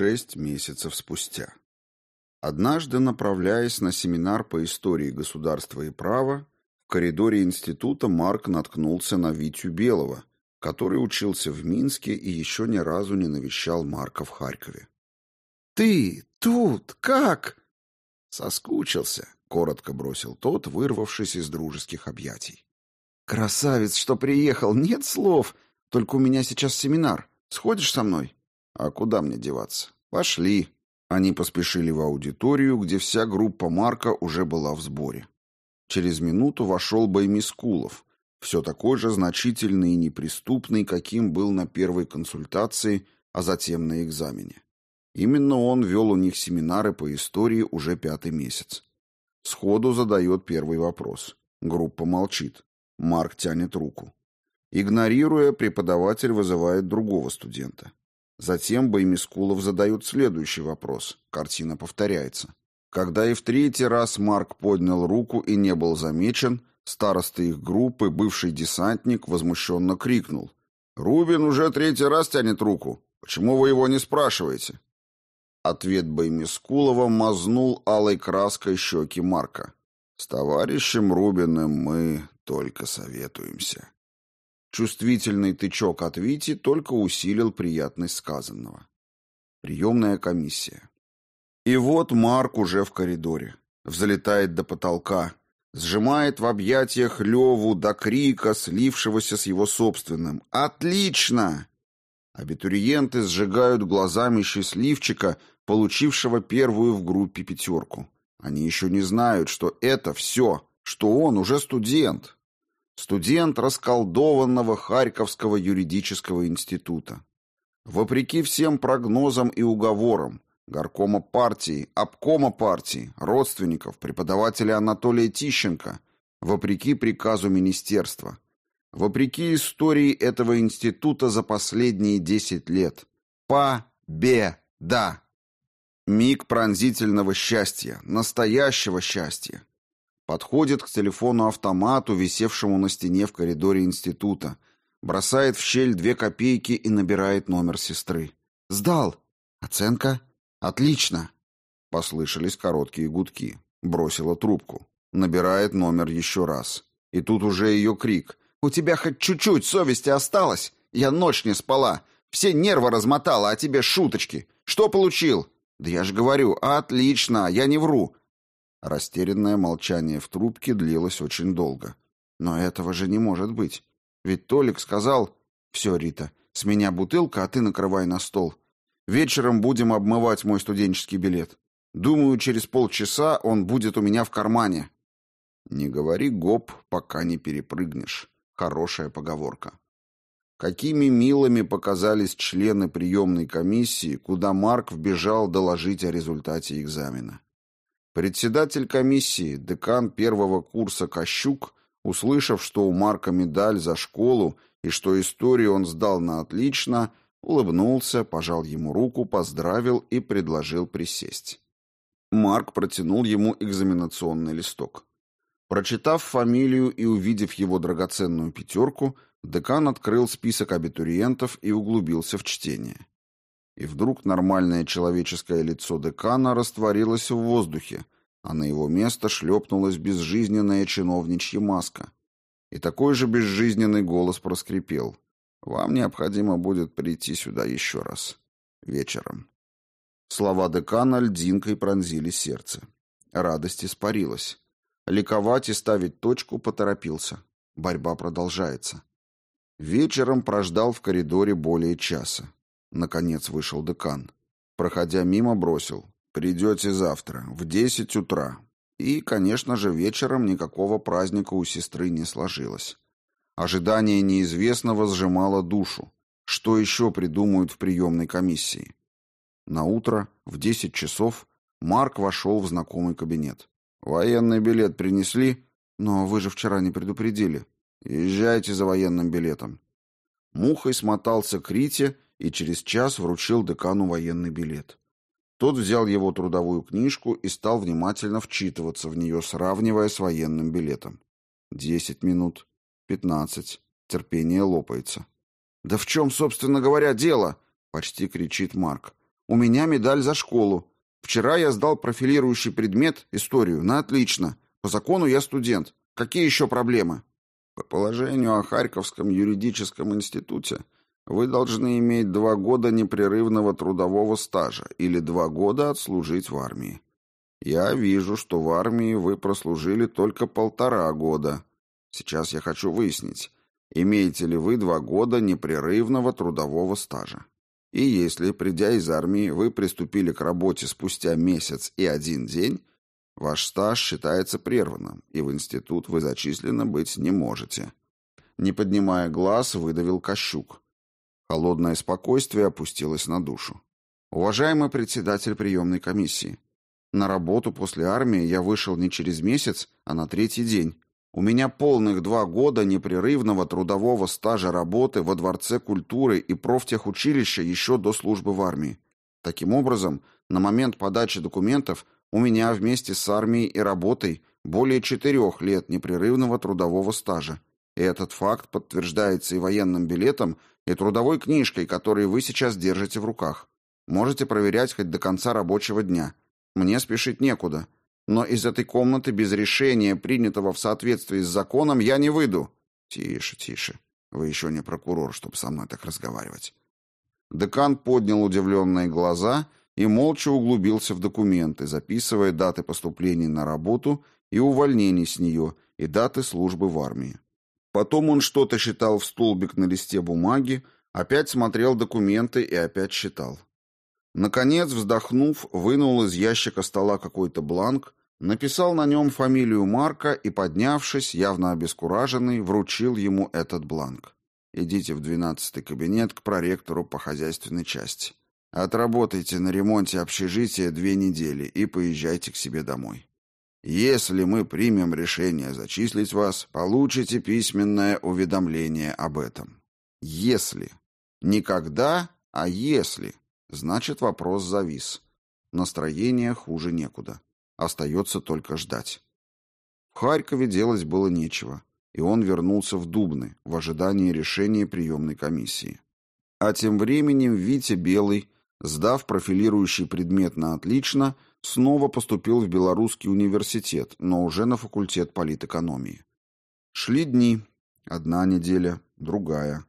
шесть месяцев спустя. Однажды, направляясь на семинар по истории государства и права, в коридоре института Марк наткнулся на Витю Белого, который учился в Минске и еще ни разу не навещал Марка в Харькове. «Ты тут как?» «Соскучился», — коротко бросил тот, вырвавшись из дружеских объятий. «Красавец, что приехал, нет слов. Только у меня сейчас семинар. Сходишь со мной?» «А куда мне деваться? Пошли». Они поспешили в аудиторию, где вся группа Марка уже была в сборе. Через минуту вошел Баймискулов, все такой же значительный и неприступный, каким был на первой консультации, а затем на экзамене. Именно он вел у них семинары по истории уже пятый месяц. Сходу задает первый вопрос. Группа молчит. Марк тянет руку. Игнорируя, преподаватель вызывает другого студента. Затем Баймискулов задает следующий вопрос. Картина повторяется. Когда и в третий раз Марк поднял руку и не был замечен, староста их группы, бывший десантник, возмущенно крикнул. «Рубин уже третий раз тянет руку. Почему вы его не спрашиваете?» Ответ Баймискулова мазнул алой краской щеки Марка. «С товарищем Рубиным мы только советуемся». Чувствительный тычок от Вити только усилил приятность сказанного. Приемная комиссия. И вот Марк уже в коридоре. Взлетает до потолка. Сжимает в объятиях Леву до крика, слившегося с его собственным. «Отлично!» Абитуриенты сжигают глазами счастливчика, получившего первую в группе пятерку. Они еще не знают, что это все, что он уже студент студент расколдованного Харьковского юридического института. Вопреки всем прогнозам и уговорам, горкома партии, обкома партии, родственников, преподавателя Анатолия Тищенко, вопреки приказу министерства, вопреки истории этого института за последние 10 лет. Победа! Миг пронзительного счастья, настоящего счастья. Подходит к телефону-автомату, висевшему на стене в коридоре института. Бросает в щель две копейки и набирает номер сестры. «Сдал!» «Оценка?» «Отлично!» Послышались короткие гудки. Бросила трубку. Набирает номер еще раз. И тут уже ее крик. «У тебя хоть чуть-чуть совести осталось? Я ночь не спала. Все нервы размотала, а тебе шуточки. Что получил?» «Да я же говорю, отлично, я не вру. Растерянное молчание в трубке длилось очень долго. Но этого же не может быть. Ведь Толик сказал... «Все, Рита, с меня бутылка, а ты накрывай на стол. Вечером будем обмывать мой студенческий билет. Думаю, через полчаса он будет у меня в кармане». «Не говори гоп, пока не перепрыгнешь». Хорошая поговорка. Какими милыми показались члены приемной комиссии, куда Марк вбежал доложить о результате экзамена. Председатель комиссии, декан первого курса Кощук, услышав, что у Марка медаль за школу и что историю он сдал на отлично, улыбнулся, пожал ему руку, поздравил и предложил присесть. Марк протянул ему экзаменационный листок. Прочитав фамилию и увидев его драгоценную пятерку, декан открыл список абитуриентов и углубился в чтение и вдруг нормальное человеческое лицо декана растворилось в воздухе, а на его место шлепнулась безжизненная чиновничья маска. И такой же безжизненный голос проскрипел. «Вам необходимо будет прийти сюда еще раз. Вечером». Слова декана льдинкой пронзили сердце. Радость испарилась. Ликовать и ставить точку поторопился. Борьба продолжается. Вечером прождал в коридоре более часа. Наконец вышел декан. Проходя мимо, бросил. «Придете завтра, в десять утра». И, конечно же, вечером никакого праздника у сестры не сложилось. Ожидание неизвестного сжимало душу. Что еще придумают в приемной комиссии? На утро в десять часов Марк вошел в знакомый кабинет. «Военный билет принесли?» «Но вы же вчера не предупредили». «Езжайте за военным билетом». Мухой смотался к Рите и через час вручил декану военный билет. Тот взял его трудовую книжку и стал внимательно вчитываться в нее, сравнивая с военным билетом. Десять минут, пятнадцать. Терпение лопается. «Да в чем, собственно говоря, дело?» — почти кричит Марк. У меня медаль за школу. Вчера я сдал профилирующий предмет, историю, на отлично. По закону я студент. Какие еще проблемы? По положению о Харьковском юридическом институте вы должны иметь два года непрерывного трудового стажа или два года отслужить в армии. Я вижу, что в армии вы прослужили только полтора года. Сейчас я хочу выяснить, имеете ли вы два года непрерывного трудового стажа. И если, придя из армии, вы приступили к работе спустя месяц и один день, ваш стаж считается прерванным, и в институт вы зачислены быть не можете. Не поднимая глаз, выдавил Кощук. Холодное спокойствие опустилось на душу. Уважаемый председатель приемной комиссии, на работу после армии я вышел не через месяц, а на третий день. У меня полных два года непрерывного трудового стажа работы во Дворце культуры и профтехучилища еще до службы в армии. Таким образом, на момент подачи документов у меня вместе с армией и работой более четырех лет непрерывного трудового стажа. И этот факт подтверждается и военным билетом, и трудовой книжкой, которые вы сейчас держите в руках. Можете проверять хоть до конца рабочего дня. Мне спешить некуда но из этой комнаты без решения, принятого в соответствии с законом, я не выйду. Тише, тише. Вы еще не прокурор, чтобы со мной так разговаривать. Декан поднял удивленные глаза и молча углубился в документы, записывая даты поступлений на работу и увольнений с нее, и даты службы в армии. Потом он что-то считал в столбик на листе бумаги, опять смотрел документы и опять считал. Наконец, вздохнув, вынул из ящика стола какой-то бланк, Написал на нем фамилию Марка и, поднявшись, явно обескураженный, вручил ему этот бланк. «Идите в двенадцатый кабинет к проректору по хозяйственной части. Отработайте на ремонте общежития две недели и поезжайте к себе домой. Если мы примем решение зачислить вас, получите письменное уведомление об этом. Если. Никогда, а если. Значит, вопрос завис. Настроение хуже некуда. Остается только ждать. В Харькове делать было нечего, и он вернулся в Дубны в ожидании решения приемной комиссии. А тем временем Витя Белый, сдав профилирующий предмет на отлично, снова поступил в Белорусский университет, но уже на факультет политэкономии. Шли дни. Одна неделя, другая.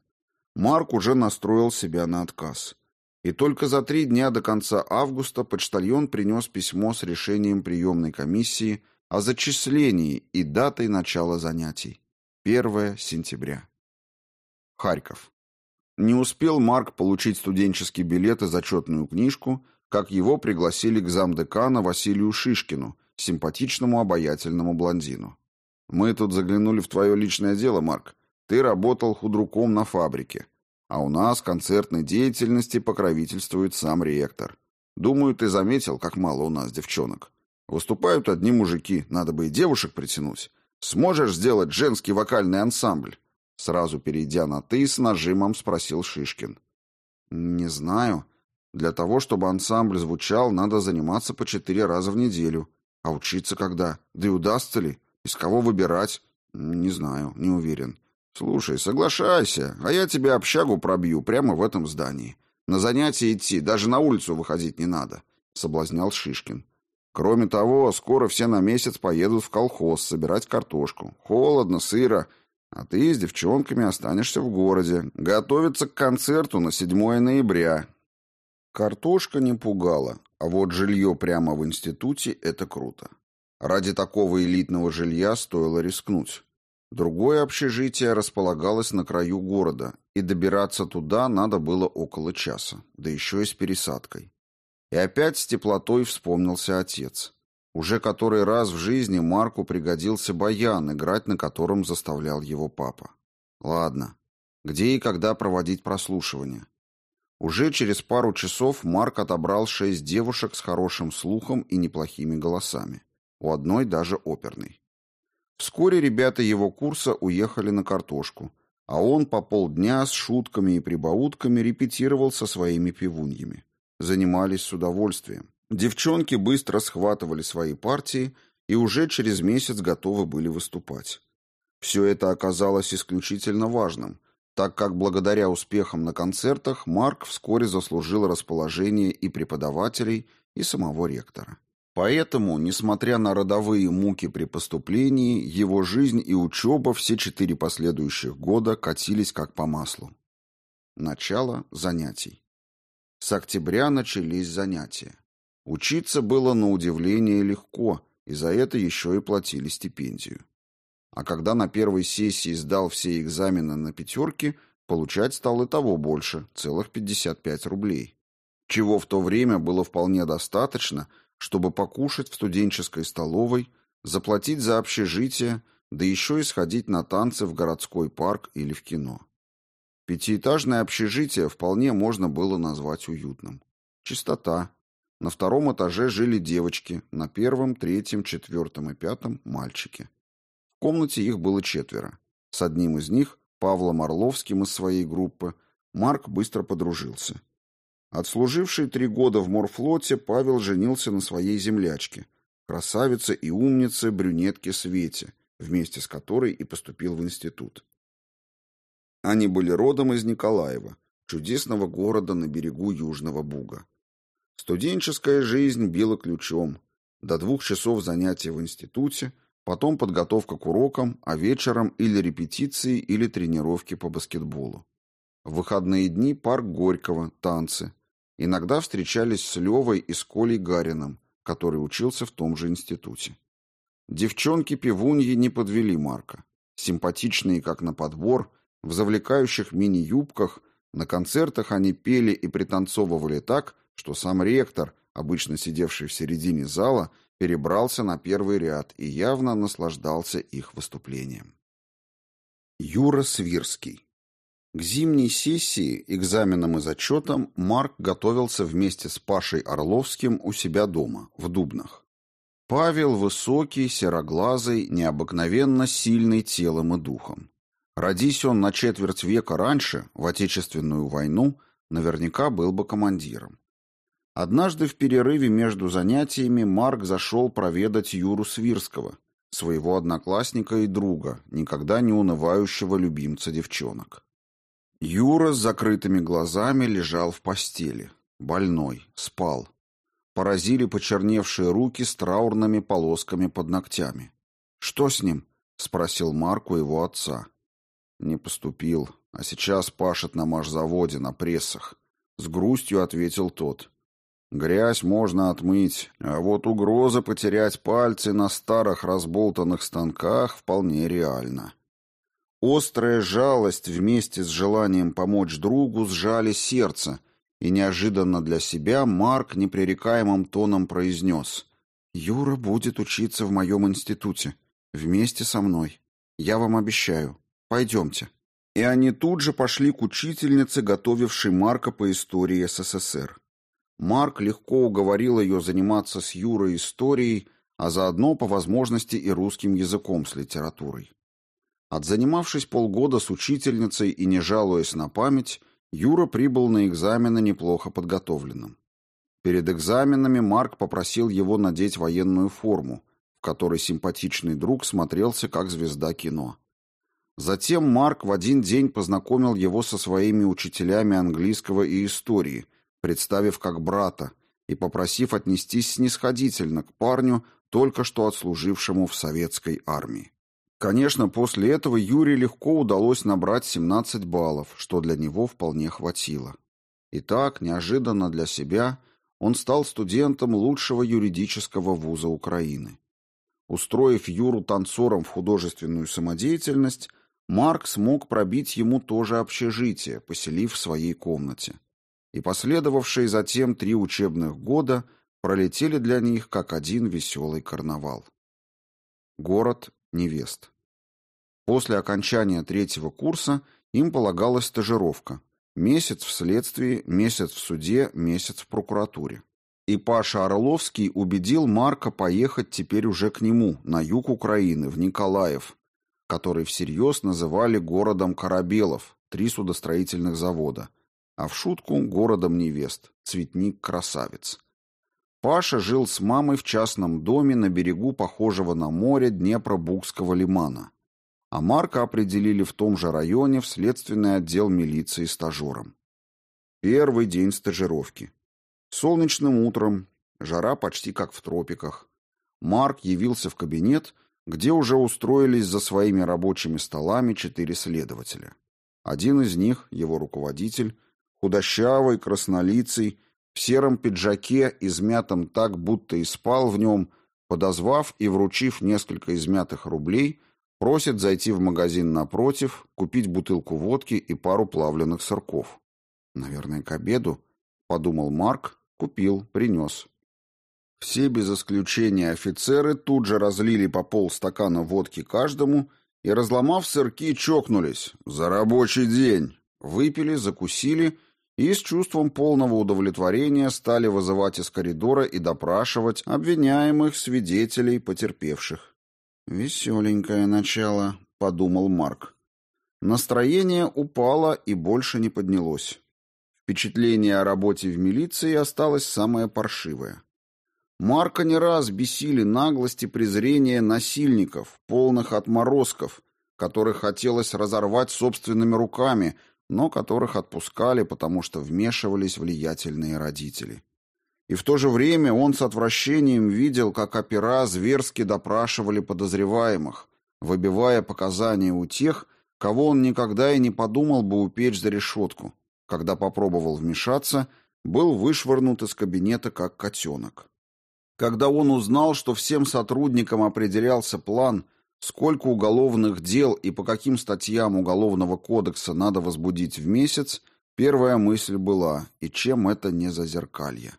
Марк уже настроил себя на отказ. И только за три дня до конца августа почтальон принес письмо с решением приемной комиссии о зачислении и датой начала занятий. 1 сентября. Харьков. Не успел Марк получить студенческий билет и зачетную книжку, как его пригласили к замдекана Василию Шишкину, симпатичному обаятельному блондину. «Мы тут заглянули в твое личное дело, Марк. Ты работал худруком на фабрике. А у нас концертной деятельности покровительствует сам ректор. Думаю, ты заметил, как мало у нас девчонок. Выступают одни мужики, надо бы и девушек притянуть. Сможешь сделать женский вокальный ансамбль? Сразу перейдя на «ты» с нажимом спросил Шишкин. «Не знаю. Для того, чтобы ансамбль звучал, надо заниматься по четыре раза в неделю. А учиться когда? Да и удастся ли? Из кого выбирать? Не знаю, не уверен. «Слушай, соглашайся, а я тебе общагу пробью прямо в этом здании. На занятия идти, даже на улицу выходить не надо», — соблазнял Шишкин. «Кроме того, скоро все на месяц поедут в колхоз собирать картошку. Холодно, сыро, а ты с девчонками останешься в городе. Готовиться к концерту на 7 ноября». Картошка не пугала, а вот жилье прямо в институте — это круто. Ради такого элитного жилья стоило рискнуть. Другое общежитие располагалось на краю города, и добираться туда надо было около часа, да еще и с пересадкой. И опять с теплотой вспомнился отец. Уже который раз в жизни Марку пригодился баян, играть на котором заставлял его папа. Ладно, где и когда проводить прослушивание? Уже через пару часов Марк отобрал шесть девушек с хорошим слухом и неплохими голосами. У одной даже оперный. Вскоре ребята его курса уехали на картошку, а он по полдня с шутками и прибаутками репетировал со своими пивуньями. Занимались с удовольствием. Девчонки быстро схватывали свои партии и уже через месяц готовы были выступать. Все это оказалось исключительно важным, так как благодаря успехам на концертах Марк вскоре заслужил расположение и преподавателей, и самого ректора. Поэтому, несмотря на родовые муки при поступлении, его жизнь и учеба все четыре последующих года катились как по маслу. Начало занятий. С октября начались занятия. Учиться было на удивление легко, и за это еще и платили стипендию. А когда на первой сессии сдал все экзамены на пятерки, получать стал и того больше, целых 55 рублей. Чего в то время было вполне достаточно, чтобы покушать в студенческой столовой, заплатить за общежитие, да еще и сходить на танцы в городской парк или в кино. Пятиэтажное общежитие вполне можно было назвать уютным. Чистота. На втором этаже жили девочки, на первом, третьем, четвертом и пятом – мальчики комнате их было четверо. С одним из них, Павлом Орловским из своей группы, Марк быстро подружился. Отслуживший три года в морфлоте, Павел женился на своей землячке, красавице и умнице брюнетке Свете, вместе с которой и поступил в институт. Они были родом из Николаева, чудесного города на берегу Южного Буга. Студенческая жизнь била ключом. До двух часов занятий в институте, Потом подготовка к урокам, а вечером или репетиции, или тренировки по баскетболу. В выходные дни парк Горького, танцы. Иногда встречались с Левой и с Колей Гарином, который учился в том же институте. Девчонки-пивуньи не подвели Марка. Симпатичные, как на подбор, в завлекающих мини-юбках, на концертах они пели и пританцовывали так, что сам ректор, обычно сидевший в середине зала, перебрался на первый ряд и явно наслаждался их выступлением. Юра Свирский К зимней сессии, экзаменам и зачетам Марк готовился вместе с Пашей Орловским у себя дома, в Дубнах. Павел высокий, сероглазый, необыкновенно сильный телом и духом. Родись он на четверть века раньше, в Отечественную войну, наверняка был бы командиром. Однажды в перерыве между занятиями Марк зашел проведать Юру Свирского, своего одноклассника и друга, никогда не унывающего любимца девчонок. Юра с закрытыми глазами лежал в постели, больной, спал. Поразили почерневшие руки с траурными полосками под ногтями. «Что с ним?» — спросил Марк у его отца. «Не поступил, а сейчас пашет на машзаводе на прессах», — с грустью ответил тот. Грязь можно отмыть, а вот угроза потерять пальцы на старых разболтанных станках вполне реальна. Острая жалость вместе с желанием помочь другу сжали сердце, и неожиданно для себя Марк непререкаемым тоном произнес «Юра будет учиться в моем институте, вместе со мной. Я вам обещаю. Пойдемте». И они тут же пошли к учительнице, готовившей Марка по истории СССР. Марк легко уговорил ее заниматься с Юрой историей, а заодно по возможности и русским языком с литературой. Отзанимавшись полгода с учительницей и не жалуясь на память, Юра прибыл на экзамены неплохо подготовленным. Перед экзаменами Марк попросил его надеть военную форму, в которой симпатичный друг смотрелся как звезда кино. Затем Марк в один день познакомил его со своими учителями английского и истории – представив как брата и попросив отнестись снисходительно к парню, только что отслужившему в советской армии. Конечно, после этого Юре легко удалось набрать 17 баллов, что для него вполне хватило. Итак, неожиданно для себя, он стал студентом лучшего юридического вуза Украины. Устроив Юру танцором в художественную самодеятельность, Марк смог пробить ему тоже общежитие, поселив в своей комнате и последовавшие затем три учебных года пролетели для них как один веселый карнавал. Город невест. После окончания третьего курса им полагалась стажировка. Месяц в следствии, месяц в суде, месяц в прокуратуре. И Паша Орловский убедил Марка поехать теперь уже к нему, на юг Украины, в Николаев, который всерьез называли городом Корабелов, три судостроительных завода – а в шутку городом невест, цветник-красавец. Паша жил с мамой в частном доме на берегу похожего на море Днепро-Букского лимана. а Марка определили в том же районе в следственный отдел милиции стажером. Первый день стажировки. Солнечным утром, жара почти как в тропиках. Марк явился в кабинет, где уже устроились за своими рабочими столами четыре следователя. Один из них, его руководитель, худощавый, краснолицый, в сером пиджаке, измятом так, будто и спал в нем, подозвав и вручив несколько измятых рублей, просит зайти в магазин напротив, купить бутылку водки и пару плавленых сырков. «Наверное, к обеду», — подумал Марк, купил, принес. Все без исключения офицеры тут же разлили по полстакана водки каждому и, разломав сырки, чокнулись. «За рабочий день!» Выпили, закусили и с чувством полного удовлетворения стали вызывать из коридора и допрашивать обвиняемых, свидетелей, потерпевших. «Веселенькое начало», — подумал Марк. Настроение упало и больше не поднялось. Впечатление о работе в милиции осталось самое паршивое. Марка не раз бесили наглость и презрение насильников, полных отморозков, которых хотелось разорвать собственными руками, но которых отпускали, потому что вмешивались влиятельные родители. И в то же время он с отвращением видел, как опера зверски допрашивали подозреваемых, выбивая показания у тех, кого он никогда и не подумал бы упечь за решетку. Когда попробовал вмешаться, был вышвырнут из кабинета как котенок. Когда он узнал, что всем сотрудникам определялся план, сколько уголовных дел и по каким статьям Уголовного кодекса надо возбудить в месяц, первая мысль была, и чем это не зазеркалье.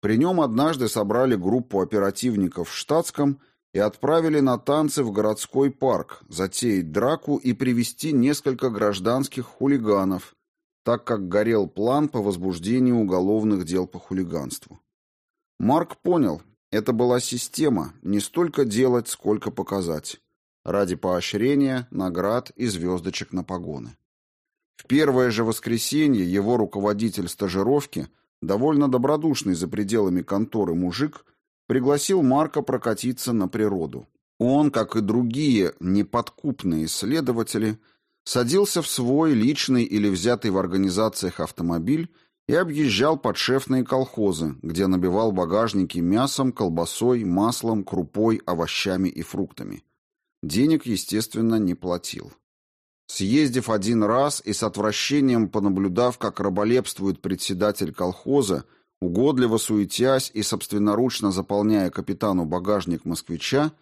При нем однажды собрали группу оперативников в штатском и отправили на танцы в городской парк, затеять драку и привести несколько гражданских хулиганов, так как горел план по возбуждению уголовных дел по хулиганству. Марк понял, это была система, не столько делать, сколько показать. Ради поощрения, наград и звездочек на погоны. В первое же воскресенье его руководитель стажировки, довольно добродушный за пределами конторы мужик, пригласил Марка прокатиться на природу. Он, как и другие неподкупные исследователи, садился в свой личный или взятый в организациях автомобиль и объезжал подшефные колхозы, где набивал багажники мясом, колбасой, маслом, крупой, овощами и фруктами. Денег, естественно, не платил. Съездив один раз и с отвращением понаблюдав, как раболепствует председатель колхоза, угодливо суетясь и собственноручно заполняя капитану багажник москвича,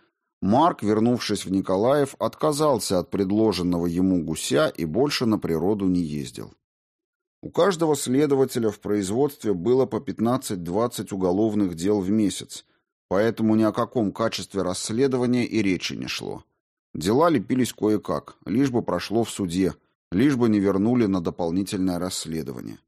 Марк, вернувшись в Николаев, отказался от предложенного ему гуся и больше на природу не ездил. У каждого следователя в производстве было по 15-20 уголовных дел в месяц, поэтому ни о каком качестве расследования и речи не шло. Дела лепились кое-как, лишь бы прошло в суде, лишь бы не вернули на дополнительное расследование.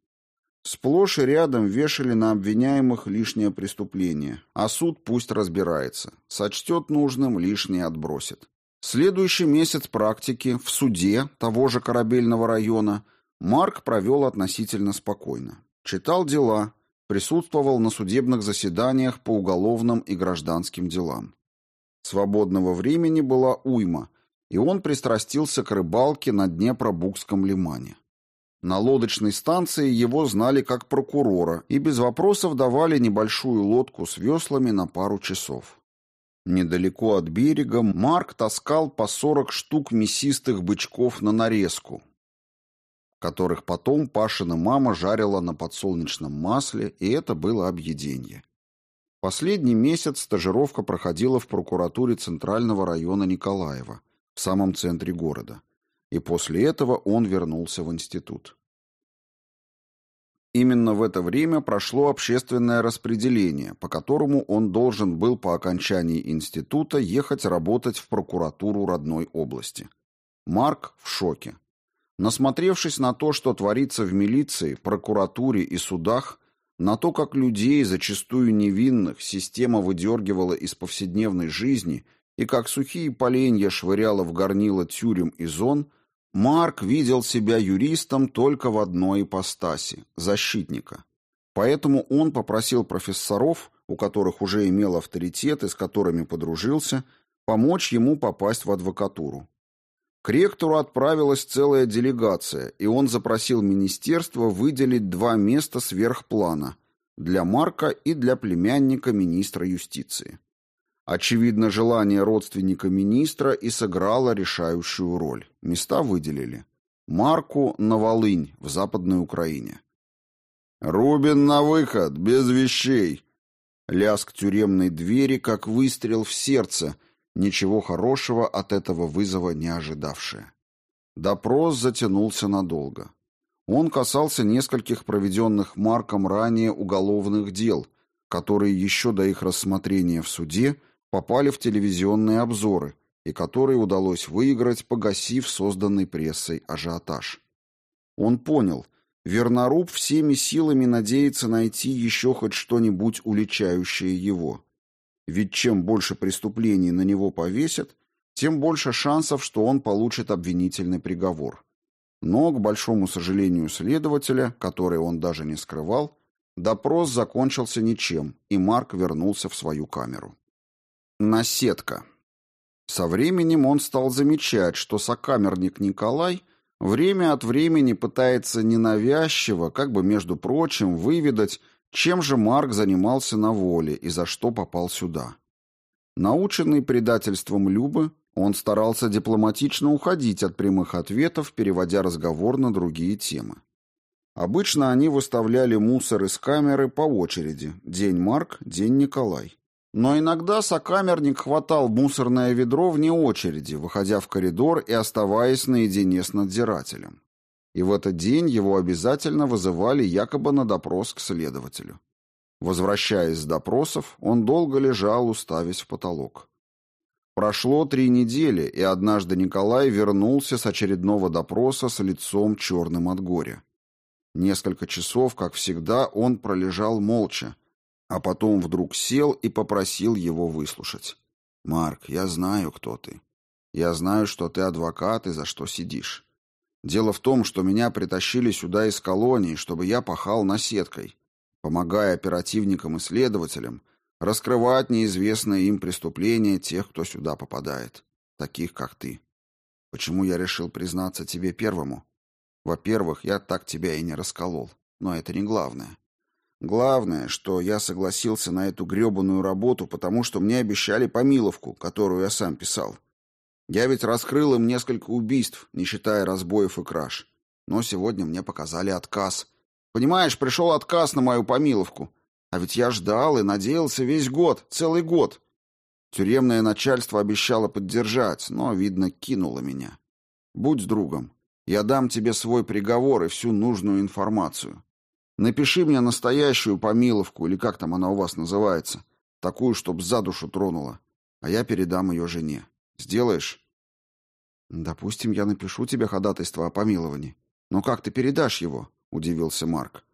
Сплошь и рядом вешали на обвиняемых лишнее преступление, а суд пусть разбирается, сочтет нужным, лишнее отбросит. Следующий месяц практики в суде того же корабельного района – Марк провел относительно спокойно. Читал дела, присутствовал на судебных заседаниях по уголовным и гражданским делам. Свободного времени была уйма, и он пристрастился к рыбалке на Днепробукском лимане. На лодочной станции его знали как прокурора и без вопросов давали небольшую лодку с веслами на пару часов. Недалеко от берега Марк таскал по 40 штук мясистых бычков на нарезку, которых потом Пашина мама жарила на подсолнечном масле, и это было объеденье. Последний месяц стажировка проходила в прокуратуре Центрального района Николаева, в самом центре города. И после этого он вернулся в институт. Именно в это время прошло общественное распределение, по которому он должен был по окончании института ехать работать в прокуратуру родной области. Марк в шоке. Насмотревшись на то, что творится в милиции, прокуратуре и судах, на то, как людей, зачастую невинных, система выдергивала из повседневной жизни и как сухие поленья швыряла в горнило тюрем и зон, Марк видел себя юристом только в одной ипостаси – защитника. Поэтому он попросил профессоров, у которых уже имел авторитет и с которыми подружился, помочь ему попасть в адвокатуру. К ректору отправилась целая делегация, и он запросил министерство выделить два места сверхплана для Марка и для племянника министра юстиции. Очевидно, желание родственника министра и сыграло решающую роль. Места выделили. Марку на Волынь в Западной Украине. «Рубин на выход, без вещей!» Лязг тюремной двери, как выстрел в сердце, ничего хорошего от этого вызова не ожидавшее. Допрос затянулся надолго. Он касался нескольких проведенных Марком ранее уголовных дел, которые еще до их рассмотрения в суде попали в телевизионные обзоры и которые удалось выиграть, погасив созданный прессой ажиотаж. Он понял, Верноруб всеми силами надеется найти еще хоть что-нибудь уличающее его. Ведь чем больше преступлений на него повесят, тем больше шансов, что он получит обвинительный приговор. Но, к большому сожалению следователя, который он даже не скрывал, допрос закончился ничем, и Марк вернулся в свою камеру. Наседка. Со временем он стал замечать, что сокамерник Николай время от времени пытается ненавязчиво, как бы между прочим, выведать, чем же Марк занимался на воле и за что попал сюда. Наученный предательством Любы, он старался дипломатично уходить от прямых ответов, переводя разговор на другие темы. Обычно они выставляли мусор из камеры по очереди. День Марк, день Николай. Но иногда сокамерник хватал мусорное ведро вне очереди, выходя в коридор и оставаясь наедине с надзирателем. И в этот день его обязательно вызывали якобы на допрос к следователю. Возвращаясь с допросов, он долго лежал, уставясь в потолок. Прошло три недели, и однажды Николай вернулся с очередного допроса с лицом черным от горя. Несколько часов, как всегда, он пролежал молча, а потом вдруг сел и попросил его выслушать. «Марк, я знаю, кто ты. Я знаю, что ты адвокат и за что сидишь. Дело в том, что меня притащили сюда из колонии, чтобы я пахал наседкой, помогая оперативникам и следователям раскрывать неизвестные им преступления тех, кто сюда попадает, таких как ты. Почему я решил признаться тебе первому? Во-первых, я так тебя и не расколол, но это не главное. Главное, что я согласился на эту грёбаную работу, потому что мне обещали помиловку, которую я сам писал. Я ведь раскрыл им несколько убийств, не считая разбоев и краж. Но сегодня мне показали отказ. Понимаешь, пришел отказ на мою помиловку. А ведь я ждал и надеялся весь год, целый год. Тюремное начальство обещало поддержать, но, видно, кинуло меня. Будь другом. Я дам тебе свой приговор и всю нужную информацию. Напиши мне настоящую помиловку, или как там она у вас называется, такую, чтоб за душу тронула, а я передам ее жене. Сделаешь? Допустим, я напишу тебе ходатайство о помиловании. Но как ты передашь его? удивился Марк.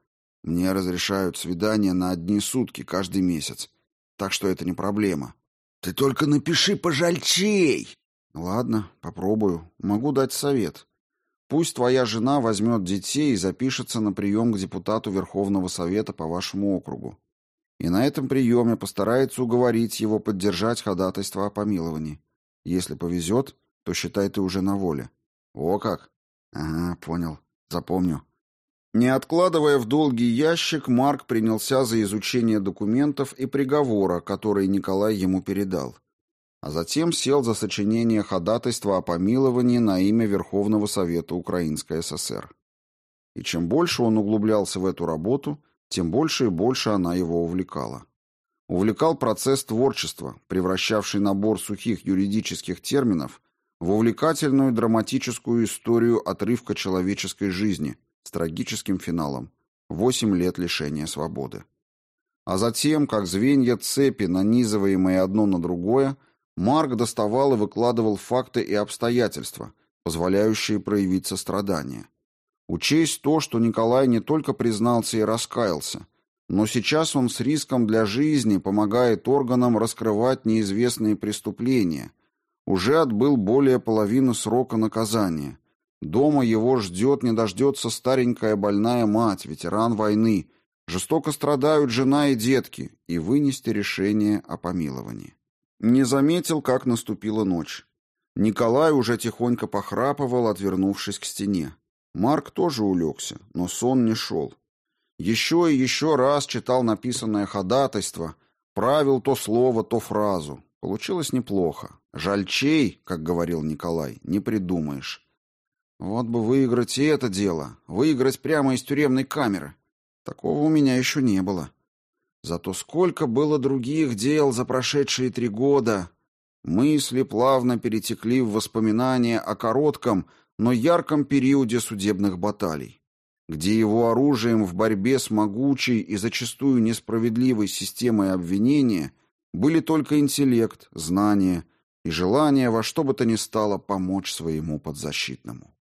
Мне разрешают свидания на одни сутки каждый месяц, так что это не проблема. Ты только напиши пожальчей. Ладно, попробую. Могу дать совет. Пусть твоя жена возьмет детей и запишется на прием к депутату Верховного Совета по вашему округу. И на этом приеме постарается уговорить его поддержать ходатайство о помиловании. Если повезет, то считай ты уже на воле. О как! Ага, понял. Запомню. Не откладывая в долгий ящик, Марк принялся за изучение документов и приговора, который Николай ему передал а затем сел за сочинение ходатайства о помиловании на имя Верховного Совета Украинской ССР. И чем больше он углублялся в эту работу, тем больше и больше она его увлекала. Увлекал процесс творчества, превращавший набор сухих юридических терминов в увлекательную драматическую историю отрывка человеческой жизни с трагическим финалом – восемь лет лишения свободы. А затем, как звенья цепи, нанизываемые одно на другое – Марк доставал и выкладывал факты и обстоятельства, позволяющие проявить сострадание. Учесть то, что Николай не только признался и раскаялся, но сейчас он с риском для жизни помогает органам раскрывать неизвестные преступления. Уже отбыл более половины срока наказания. Дома его ждет, не дождется старенькая больная мать, ветеран войны. Жестоко страдают жена и детки, и вынести решение о помиловании. Не заметил, как наступила ночь. Николай уже тихонько похрапывал, отвернувшись к стене. Марк тоже улегся, но сон не шел. Еще и еще раз читал написанное ходатайство, правил то слово, то фразу. Получилось неплохо. Жальчей, как говорил Николай, не придумаешь. Вот бы выиграть и это дело, выиграть прямо из тюремной камеры. Такого у меня еще не было. Зато сколько было других дел за прошедшие три года. Мысли плавно перетекли в воспоминания о коротком, но ярком периоде судебных баталий, где его оружием в борьбе с могучей и зачастую несправедливой системой обвинения были только интеллект, знания и желание во что бы то ни стало помочь своему подзащитному.